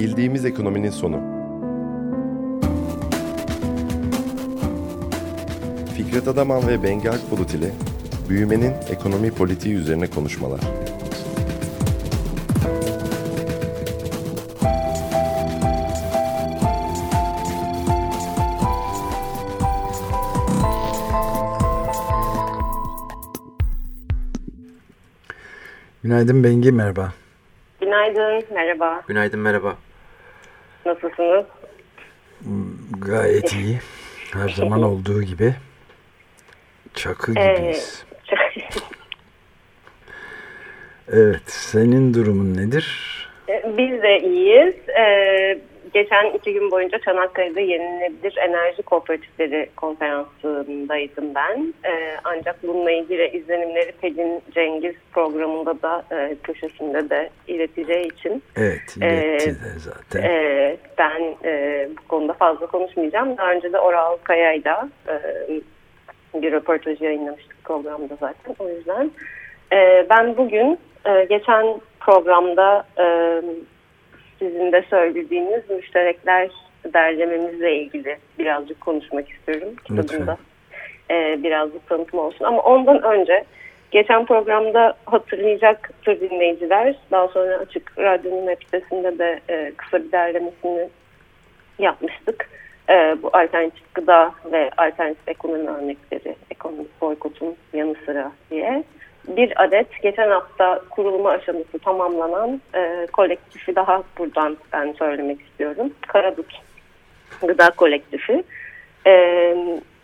Bildiğimiz ekonominin sonu. Fikret Adaman ve Bengi Akbulut ile büyümenin ekonomi politiği üzerine konuşmalar. Günaydın Bengi, merhaba. Günaydın, merhaba. Günaydın, merhaba. Nasılsınız? Gayet iyi. Her zaman olduğu gibi. Çakı gibiyiz. evet, senin durumun nedir? Biz de iyiyiz. Ee, geçen iki gün boyunca Çanakkale'de yenilebilir enerji kooperatifleri konferansındaydım ben. Ee, ancak bununla ilgili izlenimleri Pelin Cengiz programında da e, köşesinde de ileteceği için. Evet, iletti de zaten. E, ben e, bu konuda fazla konuşmayacağım. Daha önce de Oral Kaya'yla e, bir röportaj yayınlamıştık programda zaten. O yüzden e, ben bugün e, geçen programda e, sizin de söylediğiniz müşterekler derlememizle ilgili birazcık konuşmak istiyorum. Kitabında e, birazcık tanıtım olsun. Ama ondan önce geçen programda hatırlayacaktır dinleyiciler. Daha sonra Açık Radyo'nun web sitesinde de e, kısa bir derlemesini yapmıştık. E, bu alternatif gıda ve alternatif ekonomi örnekleri, ekonomik boykotun yanı sıra diye bir adet geçen hafta kurulma aşaması tamamlanan e, kolektifi daha buradan ben söylemek istiyorum. Karadut Gıda Kolektifi. E,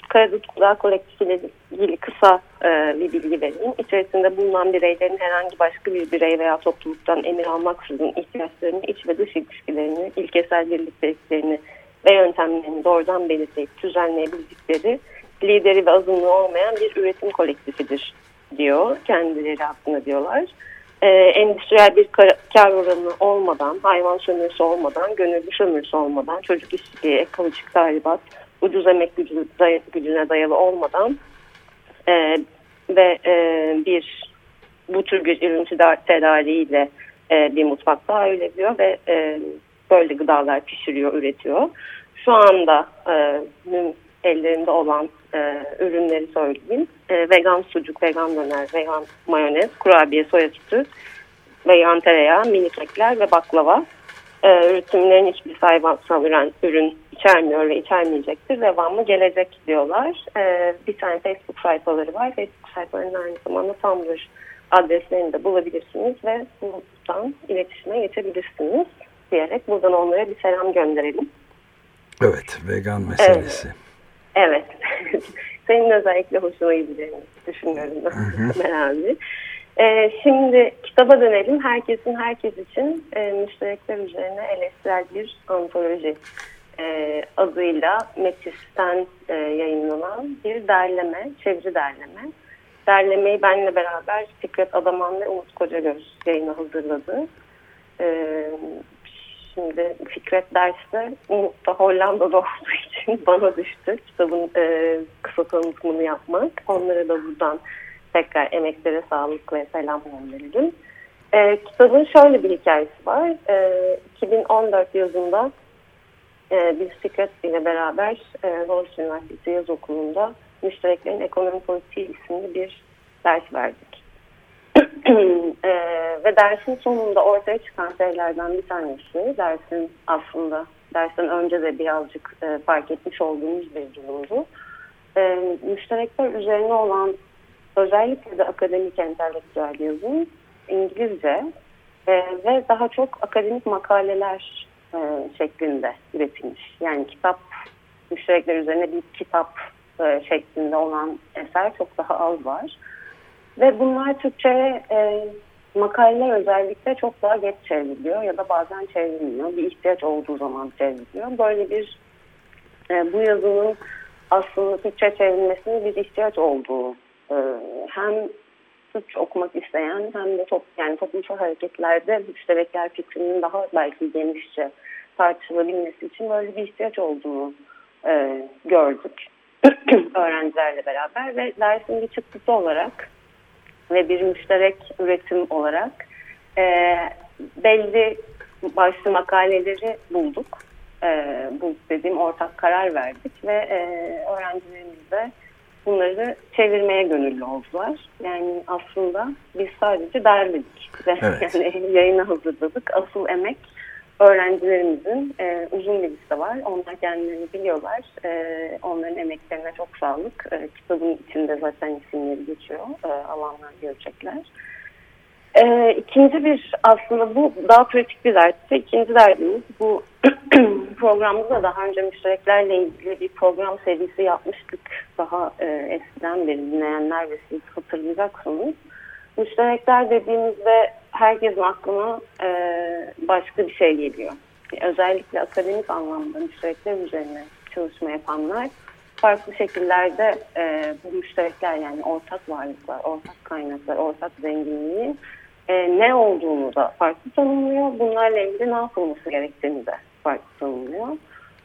Karadut Gıda Kolektifi ile ilgili kısa e, bir bilgi vereyim. İçerisinde bulunan bireylerin herhangi başka bir birey veya topluluktan emir almaksızın ihtiyaçlarını, iç ve dış ilişkilerini, ilkesel birlikteliklerini ve yöntemlerini doğrudan belirleyip düzenleyebildikleri lideri ve azınlığı olmayan bir üretim kolektifidir diyor. Kendileri hakkında diyorlar. Ee, endüstriyel bir kar oranı olmadan, hayvan sömürüsü olmadan, gönüllü sömürüsü olmadan, çocuk işçiliği, ekolojik tahribat, ucuz emek gücü, gücüne dayalı olmadan e, ve e, bir bu tür bir ürün tedariğiyle e, bir mutfakta öyle diyor ve e, böyle gıdalar pişiriyor, üretiyor. Şu anda e, ellerinde olan e, ürünleri söyleyeyim. E, vegan sucuk, vegan döner, vegan mayonez, kurabiye, soya sütü, vegan tereyağı, mini kekler ve baklava. E, üretimlerin hiçbir hayvansal ürün, ürün içermiyor ve içermeyecektir. Devamlı gelecek diyorlar. E, bir tane Facebook sayfaları var. Facebook sayfalarının aynı zamanda Tumblr adreslerini de bulabilirsiniz ve buradan iletişime geçebilirsiniz diyerek buradan onlara bir selam gönderelim. Evet, vegan meselesi. Evet. Evet. Senin özellikle hoşuna gideceğini düşünüyorum Ömer abi. Ee, şimdi kitaba dönelim. Herkesin herkes için e, müşterekler üzerine eleştirel bir antoloji e, adıyla Metis'ten e, yayınlanan bir derleme, çeviri derleme. Derlemeyi benle beraber Fikret Adaman ve Umut Kocagöz yayına hazırladı. E, şimdi Fikret derste Umut da Hollanda'da olduğu için bana düştü kitabın e, kısa tanıtımını yapmak. Onlara da buradan tekrar emeklere sağlık ve selam gönderelim. E, kitabın şöyle bir hikayesi var. E, 2014 yazında e, biz Fikret ile beraber e, Boğaziçi Üniversitesi Yaz Okulu'nda Müştereklerin Ekonomi Politiği isimli bir ders verdik. E, ve dersin sonunda ortaya çıkan şeylerden bir tanesi dersin aslında dersten önce de birazcık e, fark etmiş olduğumuz bir durumdu. E, müşterekler üzerine olan özellikle de akademik entelektüel yazım İngilizce e, ve daha çok akademik makaleler e, şeklinde üretilmiş. Yani kitap müşterekler üzerine bir kitap e, şeklinde olan eser çok daha az var. Ve bunlar Türkçe'ye e, makaleler özellikle çok daha geç çevriliyor ya da bazen çevrilmiyor. Bir ihtiyaç olduğu zaman çevriliyor. Böyle bir e, bu yazının aslında Türkçe çevrilmesinin bir ihtiyaç olduğu e, hem Türkçe okumak isteyen hem de top, yani toplumsal hareketlerde müşterekler fikrinin daha belki genişçe tartışılabilmesi için böyle bir ihtiyaç olduğunu e, gördük öğrencilerle beraber ve dersin bir çıktısı olarak ve bir müşterek üretim olarak e, belli başlı makaleleri bulduk. E, bu dediğim ortak karar verdik ve e, öğrencilerimiz de bunları çevirmeye gönüllü oldular. Yani aslında biz sadece derledik ve Evet. yani yayına hazırladık. Asıl emek öğrencilerimizin e, uzun bir liste var. Onlar kendilerini biliyorlar. E, onların emeklerine çok sağlık. E, kitabın içinde zaten isimleri geçiyor. E, alanlar görecekler. E, ikinci bir aslında bu daha pratik bir dertti. İkinci derdimiz bu programda da daha önce müştereklerle ilgili bir program serisi yapmıştık. Daha e, eskiden beri dinleyenler ve siz hatırlayacaksınız. Müşterekler dediğimizde herkesin aklına e, başka bir şey geliyor. Özellikle akademik anlamda müşterekler üzerine çalışma yapanlar farklı şekillerde e, bu müşterekler yani ortak varlıklar, ortak kaynaklar, ortak zenginliği e, ne olduğunu da farklı tanımlıyor. Bunlarla ilgili ne yapılması gerektiğini de farklı tanımlıyor.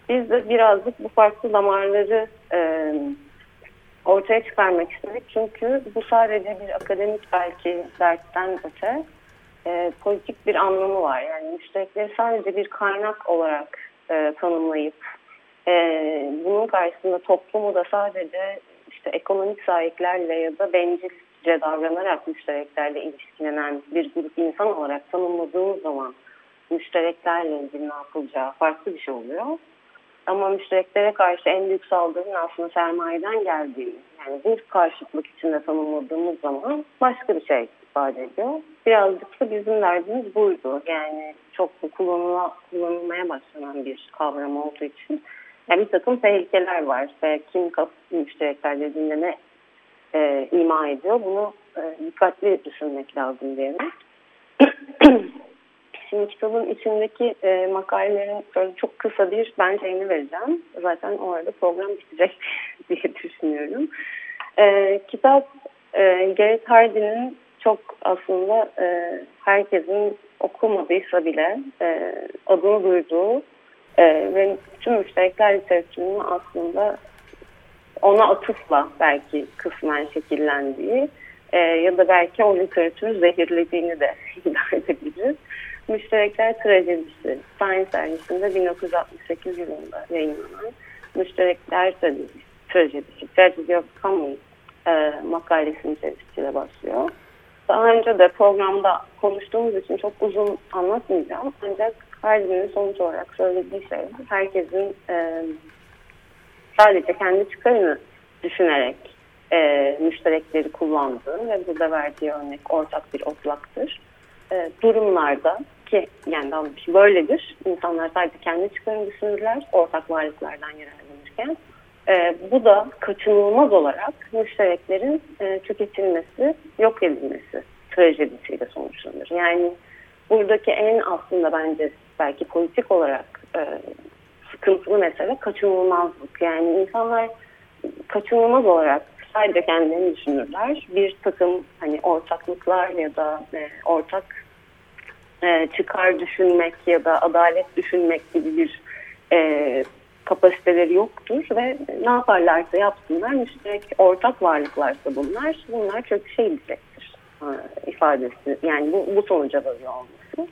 Biz de birazcık bu farklı damarları e, ortaya çıkarmak istedik. Çünkü bu sadece bir akademik belki dertten öte e, politik bir anlamı var. Yani müşterekleri sadece bir kaynak olarak e, tanımlayıp e, bunun karşısında toplumu da sadece işte ekonomik sahiplerle ya da bencilce davranarak müştereklerle ilişkilenen bir grup insan olarak tanımladığımız zaman müştereklerle ilgili ne yapılacağı farklı bir şey oluyor. Ama müştereklere karşı en büyük saldırının aslında sermayeden geldiği, yani bir karşıtlık içinde tanımladığımız zaman başka bir şey ediyor. Birazcık da bizim derdimiz buydu. Yani çok kullanıla, kullanılmaya başlanan bir kavram olduğu için yani bir takım tehlikeler var ve kim kapı müşterekler dediğinde ne e, ima ediyor bunu e, dikkatli düşünmek lazım diye. Şimdi kitabın içindeki e, makalelerin böyle çok kısa bir ben şeyini vereceğim. Zaten o arada program bitecek diye düşünüyorum. E, kitap e, Garrett Hardy'nin çok aslında e, herkesin okumadıysa bile e, adını duyduğu e, ve tüm müşterekler literatürünün aslında ona atıfla belki kısmen şekillendiği e, ya da belki o literatürü zehirlediğini de iddia edebiliriz. Müşterekler Trajedisi, Science dergisinde 1968 yılında yayınlanan Müşterekler Trajedisi, Tragedy of Commons e, makalesinin içerisiyle başlıyor. Daha önce de programda konuştuğumuz için çok uzun anlatmayacağım. Ancak Hardy'nin sonuç olarak söylediği şey herkesin e, sadece kendi çıkarını düşünerek e, müşterekleri kullandığı ve burada verdiği örnek ortak bir oslaktır. E, durumlarda ki yani daha böyledir. İnsanlar sadece kendi çıkarını düşünürler ortak varlıklardan yararlanırken. E, bu da kaçınılmaz olarak müştereklerin e, tüketilmesi, yok edilmesi trajedisiyle sonuçlanır. Yani buradaki en aslında bence belki politik olarak e, sıkıntılı mesele kaçınılmazlık. Yani insanlar kaçınılmaz olarak sadece kendilerini düşünürler. Bir takım hani ortaklıklar ya da e, ortak e, çıkar düşünmek ya da adalet düşünmek gibi bir e, kapasiteleri yoktur ve ne yaparlarsa yapsınlar müşterek ortak varlıklarsa bunlar bunlar çöküşebilecektir e, ifadesi yani bu, bu sonuca varıyor olması.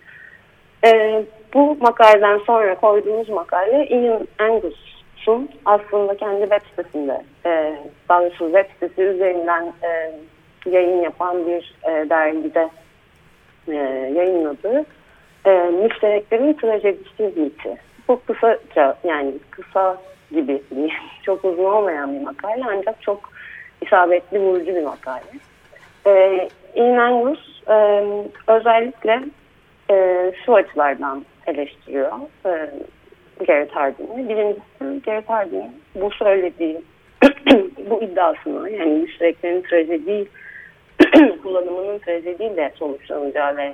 E, bu makaleden sonra koyduğumuz makale Ian Angus'un aslında kendi web sitesinde e, daha web sitesi üzerinden e, yayın yapan bir e, dergide e, yayınladığı e, müştereklerin trajedisi miti. Bu kısaca yani kısa gibi çok uzun olmayan bir makale ancak çok isabetli vurucu bir makale. E, Ian Angus e, özellikle e, şu açılardan eleştiriyor e, Garrett Hardin'i. Birincisi Garrett Hardin'in bu söylediği bu iddiasını yani müştereklerin trajedi kullanımının trajediyle sonuçlanacağı ve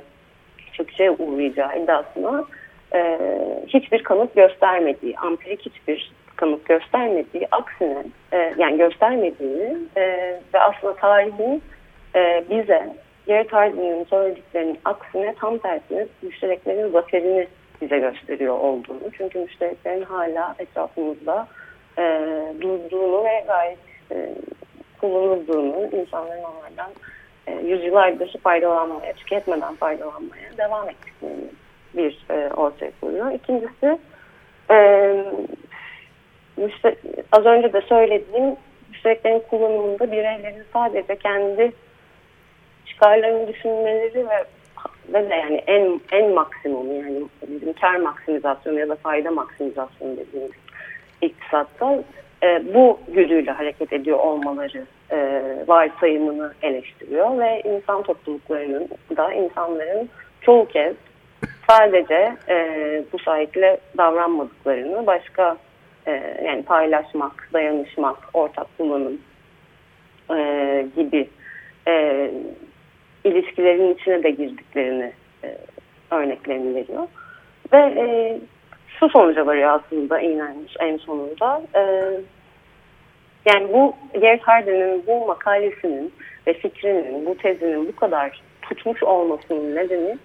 çöküşe uğrayacağı iddiasına e, hiçbir kanıt göstermediği, ampirik hiçbir kanıt göstermediği, aksine e, yani göstermediğini e, ve aslında tarihin e, bize Garrett Hardin'in söylediklerinin aksine tam tersine müştereklerin zaferini bize gösteriyor olduğunu. Çünkü müştereklerin hala etrafımızda e, durduğunu ve gayet e, kullanıldığını, insanların onlardan e, yüzyıllardır faydalanmaya, tüketmeden faydalanmaya devam ettiklerini bir e, ortaya koyuyor. İkincisi e, müşter- az önce de söylediğim müştereklerin kullanımında bireylerin sadece kendi çıkarlarını düşünmeleri ve de yani en en maksimum yani bizim kar maksimizasyonu ya da fayda maksimizasyonu dediğimiz iktisatta e, bu güdüyle hareket ediyor olmaları e, varsayımını eleştiriyor ve insan topluluklarının da insanların çoğu kez sadece e, bu sahiple davranmadıklarını başka e, yani paylaşmak, dayanışmak, ortak kullanım e, gibi e, ilişkilerin içine de girdiklerini e, örneklerini veriyor. Ve e, şu sonuca varıyor aslında iğnenmiş en sonunda. E, yani bu Gerd Harden'in bu makalesinin ve fikrinin, bu tezinin bu kadar tutmuş olmasının nedeni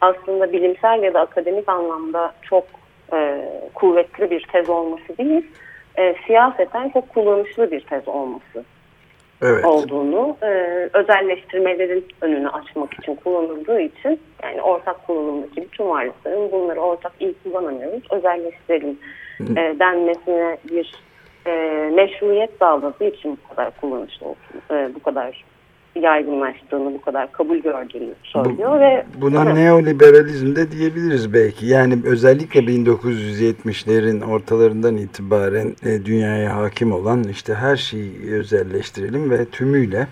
aslında bilimsel ya da akademik anlamda çok e, kuvvetli bir tez olması değil, e, siyaseten çok kullanışlı bir tez olması Evet. olduğunu, e, özelleştirmelerin önünü açmak için kullanıldığı için yani ortak kullanımdaki bütün varlıkların bunları ortak iyi kullanamıyoruz, özelleştirelim e, denmesine bir e, meşruiyet sağladığı için bu kadar kullanışlı olsun, e, bu kadar yaygınlaştığını, bu kadar kabul gördüğünü söylüyor ve Buna Evet. neoliberalizm de diyebiliriz belki. Yani özellikle 1970'lerin ortalarından itibaren e, dünyaya hakim olan işte her şeyi özelleştirelim ve tümüyle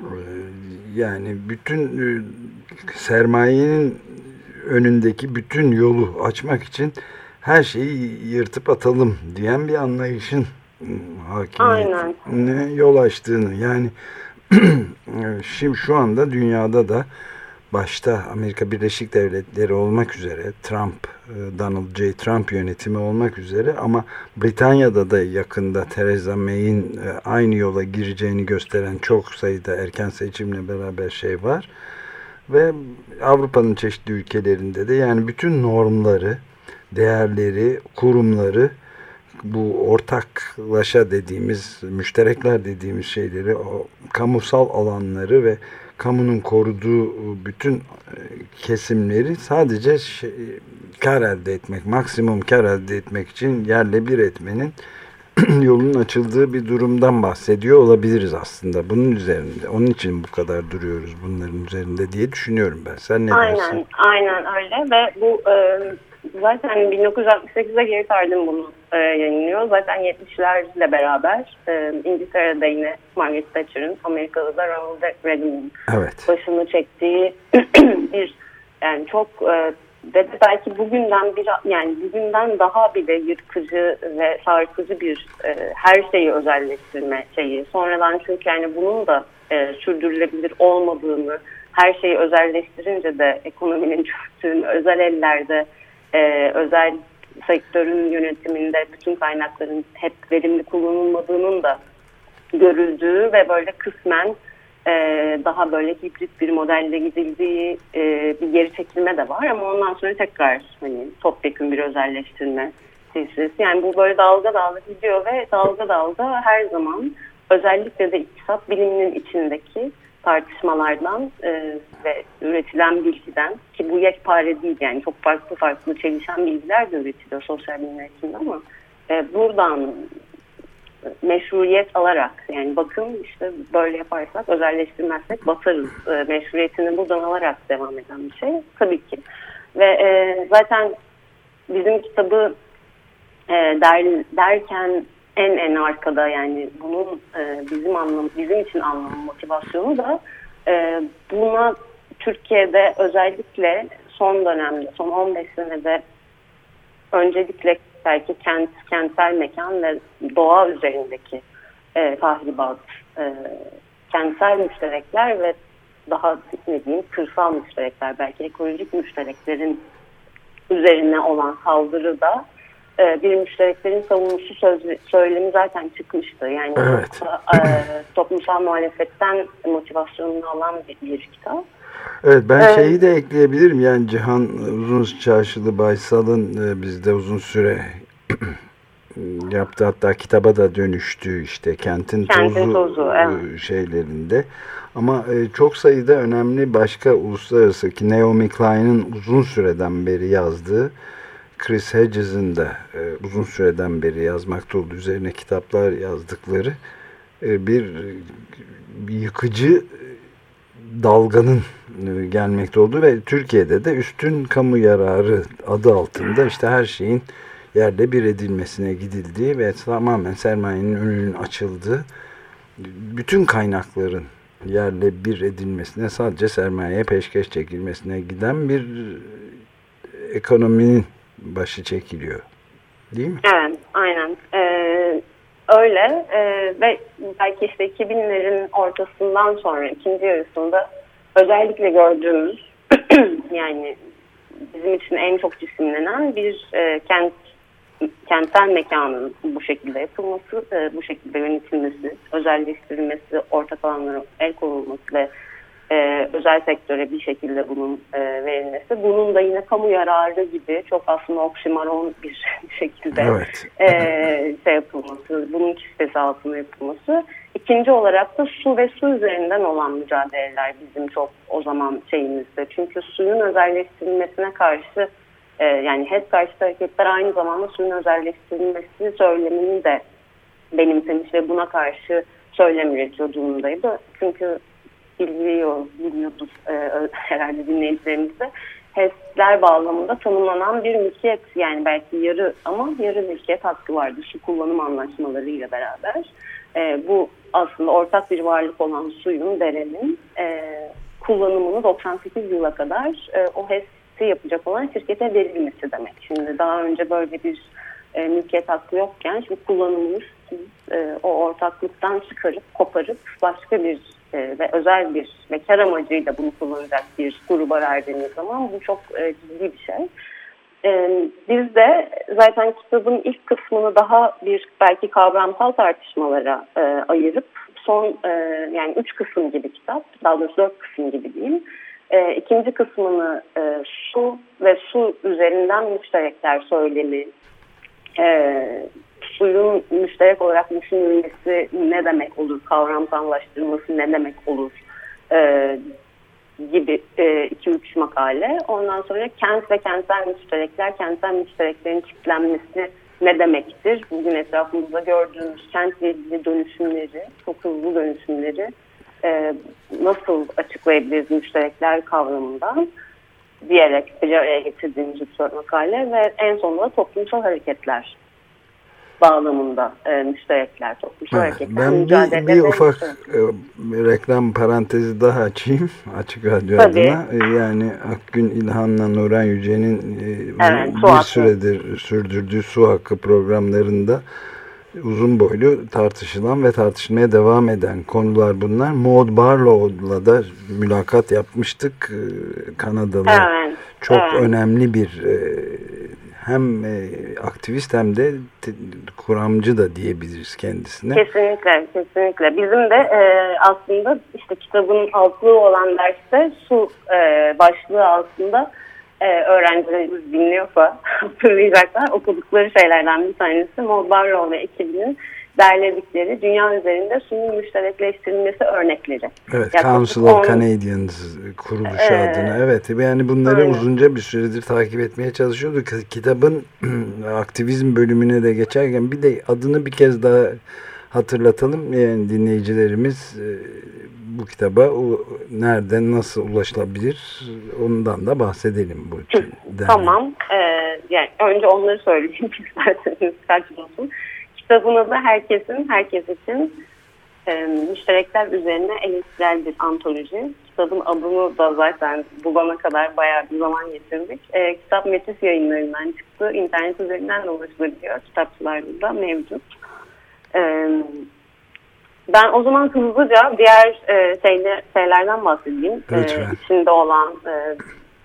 e, yani bütün e, sermayenin önündeki bütün yolu açmak için her şeyi yırtıp atalım diyen bir anlayışın hakimiyetine yol açtığını yani Şimdi şu anda dünyada da başta Amerika Birleşik Devletleri olmak üzere Trump, e, Donald J. Trump yönetimi olmak üzere ama Britanya'da da yakında Theresa May'in e, aynı yola gireceğini gösteren çok sayıda erken seçimle beraber şey var. Ve Avrupa'nın çeşitli ülkelerinde de yani bütün normları, değerleri, kurumları bu ortaklaşa dediğimiz, müşterekler dediğimiz şeyleri, o kamusal alanları ve kamunun koruduğu bütün e, kesimleri sadece şey, kar elde etmek, maksimum kar elde etmek için yerle bir etmenin yolun açıldığı bir durumdan bahsediyor olabiliriz aslında. Bunun üzerinde. Onun için bu kadar duruyoruz bunların üzerinde diye düşünüyorum ben. Sen ne aynen, dersin? Aynen öyle ve bu e, zaten 1968'de geri Harden bunu e, yayınlıyor. Zaten 70'lerle beraber e, İngiltere'de yine Margaret Thatcher'ın Amerika'da da Ronald Reagan'ın Evet. başını çektiği bir yani çok e, ve belki bugünden bir yani bugünden daha bile yırtıcı ve sarsıcı bir e, her şeyi özelleştirme şeyi. Sonradan çünkü yani bunun da e, sürdürülebilir olmadığını her şeyi özelleştirince de ekonominin çöktüğünü özel ellerde e, özel sektörün yönetiminde bütün kaynakların hep verimli kullanılmadığının da görüldüğü ve böyle kısmen e, daha böyle hibrit bir modelle gidildiği e, bir geri çekilme de var ama ondan sonra tekrar hani topyekun bir özelleştirme silsilesi. Yani bu böyle dalga dalga gidiyor ve dalga dalga her zaman özellikle de iktisat biliminin içindeki tartışmalardan e, ve üretilen bilgiden ki bu yekpare değil yani çok farklı farklı çelişen bilgiler de üretiliyor sosyal bilimler içinde ama e, buradan meşruiyet alarak yani bakın işte böyle yaparsak özelleştirmezsek batarız e, meşruiyetini buradan alarak devam eden bir şey tabii ki. Ve e, zaten bizim kitabı e, der, derken en en arkada yani bunun e, bizim anlam bizim için anlamı motivasyonu da e, buna Türkiye'de özellikle son dönemde son 15 senede öncelikle belki kent kentsel mekan ve doğa üzerindeki e, tahribat e, kentsel müşterekler ve daha ne diyeyim kırsal müşterekler belki ekolojik müştereklerin üzerine olan saldırıda e, bir müştereklerin savunucusu sözlü, söylemi zaten çıkmıştı. Yani Evet. e, toplumsal muhalefetten motivasyonunu alan bir, bir kitap. Evet ben Evet. şeyi de ekleyebilirim yani Cihan Uzun Çarşılı Baysal'ın e, bizde uzun süre yaptı hatta kitaba da dönüştü işte kentin, Kentin tozu, Tozu, e, evet. şeylerinde Ama e, çok sayıda önemli başka uluslararası ki Naomi Klein'in uzun süreden beri yazdığı Chris Hedges'in de e, uzun süreden beri yazmakta olduğu üzerine kitaplar yazdıkları e, bir, bir yıkıcı dalganın e, gelmekte olduğu ve Türkiye'de de üstün kamu yararı adı altında işte her şeyin yerle bir edilmesine gidildiği ve tamamen sermayenin önünün açıldığı bütün kaynakların yerle bir edilmesine sadece sermayeye peşkeş çekilmesine giden bir ekonominin başı çekiliyor. Değil mi? Evet, aynen. Ee, öyle ee, ve belki işte 2000'lerin ortasından sonra ikinci yarısında özellikle gördüğümüz yani bizim için en çok cisimlenen bir e, kent kentsel mekanın bu şekilde yapılması, e, bu şekilde yönetilmesi, özelleştirilmesi, ortak alanlara el konulması ve e, özel sektöre bir şekilde bunun e, verilmesi. Bunun da yine kamu yararı gibi çok aslında oksimoron bir şekilde evet. e, şey yapılması, bunun kistesi altında yapılması. İkinci olarak da su ve su üzerinden olan mücadeleler bizim çok o zaman şeyimizde. Çünkü suyun özelleştirilmesine karşı e, yani HES karşı hareketler aynı zamanda suyun özelleştirilmesi söylemini de benimsemiş ve buna karşı söylem üretiyor durumdaydı. Çünkü biliyor, biliyordur e, herhalde dinleyicilerimiz HES'ler bağlamında tanımlanan bir mülkiyet yani belki yarı ama yarı mülkiyet hakkı vardı su kullanım anlaşmalarıyla beraber. E, bu aslında ortak bir varlık olan suyun, derenin e, kullanımını 98 yıla kadar e, o HES'i yapacak olan şirkete verilmesi demek. Şimdi daha önce böyle bir e, mülkiyet hakkı yokken şimdi kullanımını siz e, o ortaklıktan çıkarıp koparıp başka bir e, ve özel bir ve kar amacıyla bunu kullanacak bir gruba verdiğiniz zaman bu çok e, ciddi bir şey. E, biz de zaten kitabın ilk kısmını daha bir belki kavramsal tartışmalara e, ayırıp son yani üç kısım gibi kitap, daha doğrusu dört kısım gibi diyeyim. İkinci kısmını su ve su üzerinden müşterekler söylemi, suyun müşterek olarak düşünülmesi ne demek olur, kavramsallaştırılması ne demek olur e, gibi 2-3 e, makale. Ondan sonra kent ve kentsel müşterekler, kentsel müştereklerin çiftlenmesi ne demektir? Bugün etrafımızda gördüğümüz kentle ilgili dönüşümleri, çok hızlı dönüşümleri e, nasıl açıklayabiliriz müşterekler kavramından diyerek bir araya getirdiğimiz bir makale ve en sonunda toplumsal hareketler bağlamında e, müşterekler, toplumsal ha, hareketler, Ben bir, bir ufak e, reklam parantezi daha açayım Açık Radyo Tabii. adına. E, yani Akgün İlhan'la Nuran Yüce'nin e, Evet, bir hakkı. süredir sürdürdüğü su hakkı programlarında uzun boylu tartışılan ve tartışmaya devam eden konular bunlar. Maud Barlow'la da mülakat yapmıştık. E, Kanadalı Evet, çok evet. önemli bir e, hem e, aktivist hem de te- kuramcı da diyebiliriz kendisine. Kesinlikle, kesinlikle. Bizim de e, aslında işte kitabın altlığı olan derste su e, başlığı aslında e, öğrencilerimiz dinliyorsa hatırlayacaklar. Okudukları şeylerden bir tanesi Barrow ve ekibinin derledikleri dünya üzerinde suyun müşterekleştirilmesi örnekleri. Evet, Yaklaşık Council of on- Canadians kuruluşu Ee, adına. Evet, yani bunları aynen. uzunca bir süredir takip etmeye çalışıyorduk. Kitabın aktivizm bölümüne de geçerken bir de adını bir kez daha hatırlatalım. Yani dinleyicilerimiz e, bu kitaba nereden nasıl ulaşılabilir ondan da bahsedelim bu derneğin. Tamam. Ee, yani önce onları söyleyeyim isterseniz kaçmasın. Kitabın adı herkesin, herkes için e, müşterekler üzerine eleştirel bir antoloji. Kitabın adını da zaten bulana kadar bayağı bir zaman getirdik. E, kitap Metis yayınlarından çıktı. İnternet üzerinden de ulaşılabiliyor. Kitapçılarda da mevcut. E, ben o zaman hızlıca diğer e, şeyle, şeylerden bahsedeyim. E, içinde olan e,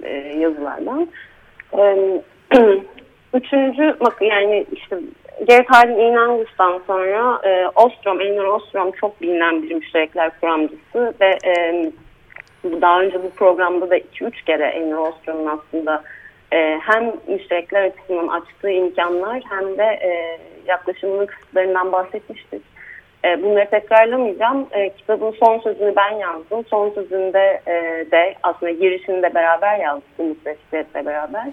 e, yazılardan. E, üçüncü yani işte Gerrit Hardin İnangus'tan sonra e, Ostrom, Elinor Ostrom çok bilinen bir müşterekler kuramcısı ve e, daha önce bu programda da 2-3 kere Elinor Ostrom'un aslında e, hem müşterekler açısından açtığı imkanlar hem de e, yaklaşımının kısıtlarından bahsetmiştik. E, bunları tekrarlamayacağım. E, kitabın son sözünü ben yazdım. Son sözünde e, de aslında girişini de beraber yazdık Umut Reşit'le beraber.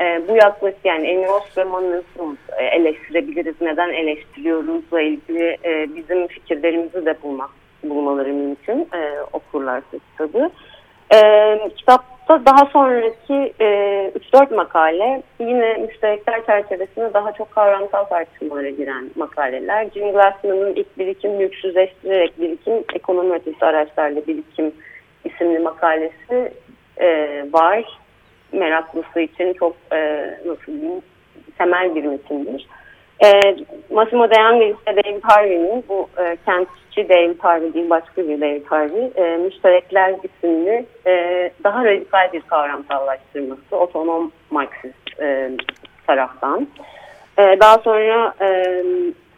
E, bu yaklaşık yani Osman'ı nasıl e, eleştirebiliriz, neden eleştiriyoruzla ilgili e, bizim fikirlerimizi de bulmak, bulmaları mümkün e, okurlarsa kitabı. E, kitapta daha sonraki e, 3-4 makale yine müşterekler çerçevesinde daha çok kavramsal tartışmalara giren makaleler. Jim Glassman'ın ilk birikim mülksüzleştirerek birikim, ekonomi ötesi araçlarla birikim isimli makalesi e, var. Meraklısı için çok e, nasıl diyeyim temel bir metindir. E, Massimo De Angelis ve David Harvey'nin bu e, kentçi David Harvey değil başka bir David Harvey e, Müşterekler isimli e, daha radikal bir kavramsallaştırması otonom Marksist e, taraftan. E, daha sonra e,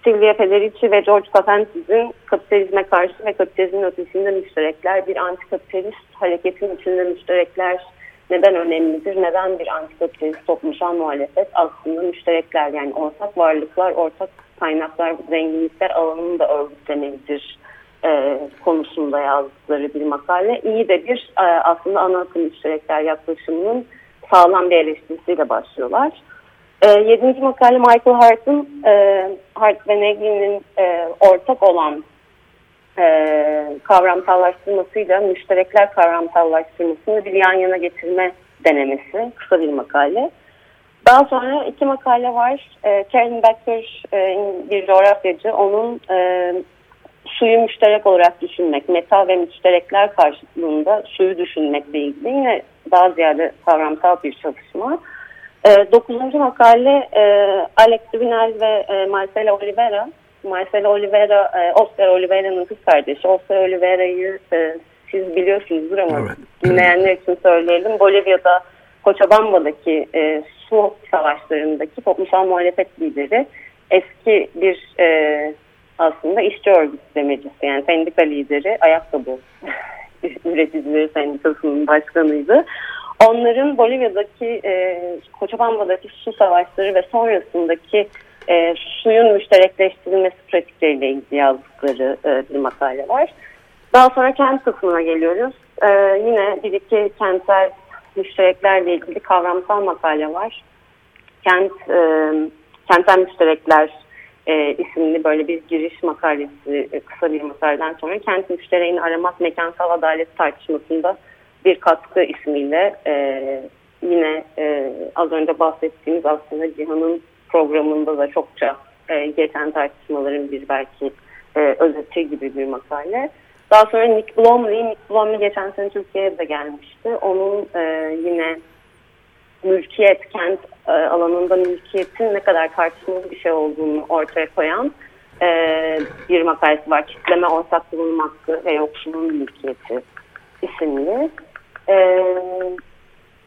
Silvia Federici ve George Capentis'in kapitalizme karşı ve kapitalizmin ötesinde müşterekler bir antikapitalist hareketin içinde müşterekler neden önemlidir? Neden bir antikapitalist toplumsal muhalefet aslında müşterekler yani ortak varlıklar, ortak kaynaklar, zenginlikler alanını da örgütlemelidir e, konusunda yazdıkları bir makale. İyi de bir e, aslında ana akım müşterekler yaklaşımının sağlam bir eleştirisiyle başlıyorlar. E, yedinci makale Michael Hart'ın e, Hart ve Negin'in e, ortak olan kavramsallaştırmasıyla müşterekler kavramsallaştırmasını bir yan yana getirme denemesi. Kısa bir makale. Daha sonra iki makale var. E, Karen Becker e, bir coğrafyacı. Onun e, suyu müşterek olarak düşünmek, meta ve müşterekler karşılığında suyu düşünmekle ilgili yine daha ziyade kavramsal bir çalışma. E, dokuzuncu makale e, Alex Dubinel ve e, Marcela Oliveira Marcelo Oliveira, e, Oscar Oliveira'nın kız kardeşi. Oscar Oliveira'yı e, siz biliyorsunuzdur ama evet. dinleyenler için söyleyelim. Bolivya'da Cochabamba'daki e, su savaşlarındaki toplumsal muhalefet lideri eski bir e, aslında işçi örgütlemecisi yani sendika lideri ayakkabı üreticileri sendikasının başkanıydı. Onların Bolivya'daki e, Cochabamba'daki su savaşları ve sonrasındaki e, suyun müşterekleştirilmesi pratikleriyle ilgili yazdıkları e, bir makale var. Daha sonra kent kısmına geliyoruz. E, yine bir iki kentsel müştereklerle ilgili kavramsal makale var. Kent e, Kentsel Müşterekler e, isimli böyle bir giriş makalesi, e, kısa bir makaleden sonra kent müştereğini aramak mekansal adalet tartışmasında bir katkı ismiyle e, yine e, az önce bahsettiğimiz aslında Cihan'ın programında da çokça e, geçen tartışmaların bir belki e, özeti gibi bir makale. Daha sonra Nick Blomley, Nick Blomley geçen sene Türkiye'ye de gelmişti. Onun e, yine mülkiyet, kent e, alanında mülkiyetin ne kadar tartışmalı bir şey olduğunu ortaya koyan e, bir makalesi var. Kitleme, ortak bulunma hakkı ve yoksulun mülkiyeti isimli. E,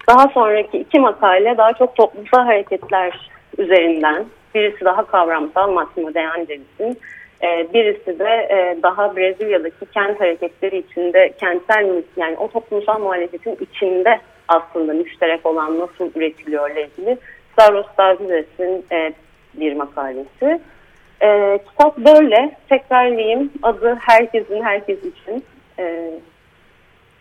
daha sonraki iki makale daha çok toplumsal hareketler üzerinden. Birisi daha kavramsal Massimo De Angelis'in. E, birisi de e, daha Brezilya'daki kent hareketleri içinde kentsel yani o toplumsal muhalefetin içinde aslında müşterek olan nasıl üretiliyor ile ilgili Stavros Stavrides'in e, bir makalesi. E, kitap böyle. Tekrarlayayım. Adı Herkesin Herkes için. E,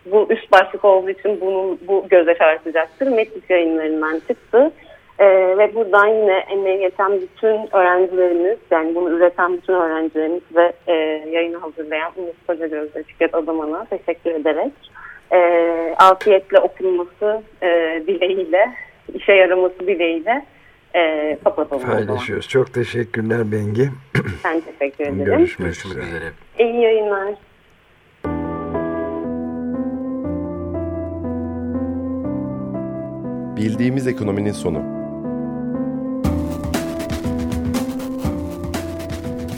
bu üst başlık olduğu için bunun bu göze çarpıcaktır. Metis yayınlarından çıktı. Ee, ve buradan yine emeği geçen bütün öğrencilerimiz, yani bunu üreten bütün öğrencilerimiz ve e, yayını hazırlayan Umut Kocagöz ve Fikret Adaman'a teşekkür ederek e, afiyetle okunması e, dileğiyle, işe yaraması dileğiyle e, kapatalım. Paylaşıyoruz. Çok teşekkürler Bengi. Ben teşekkür ederim. Görüşmek üzere. İyi yayınlar. Bildiğimiz ekonominin sonu.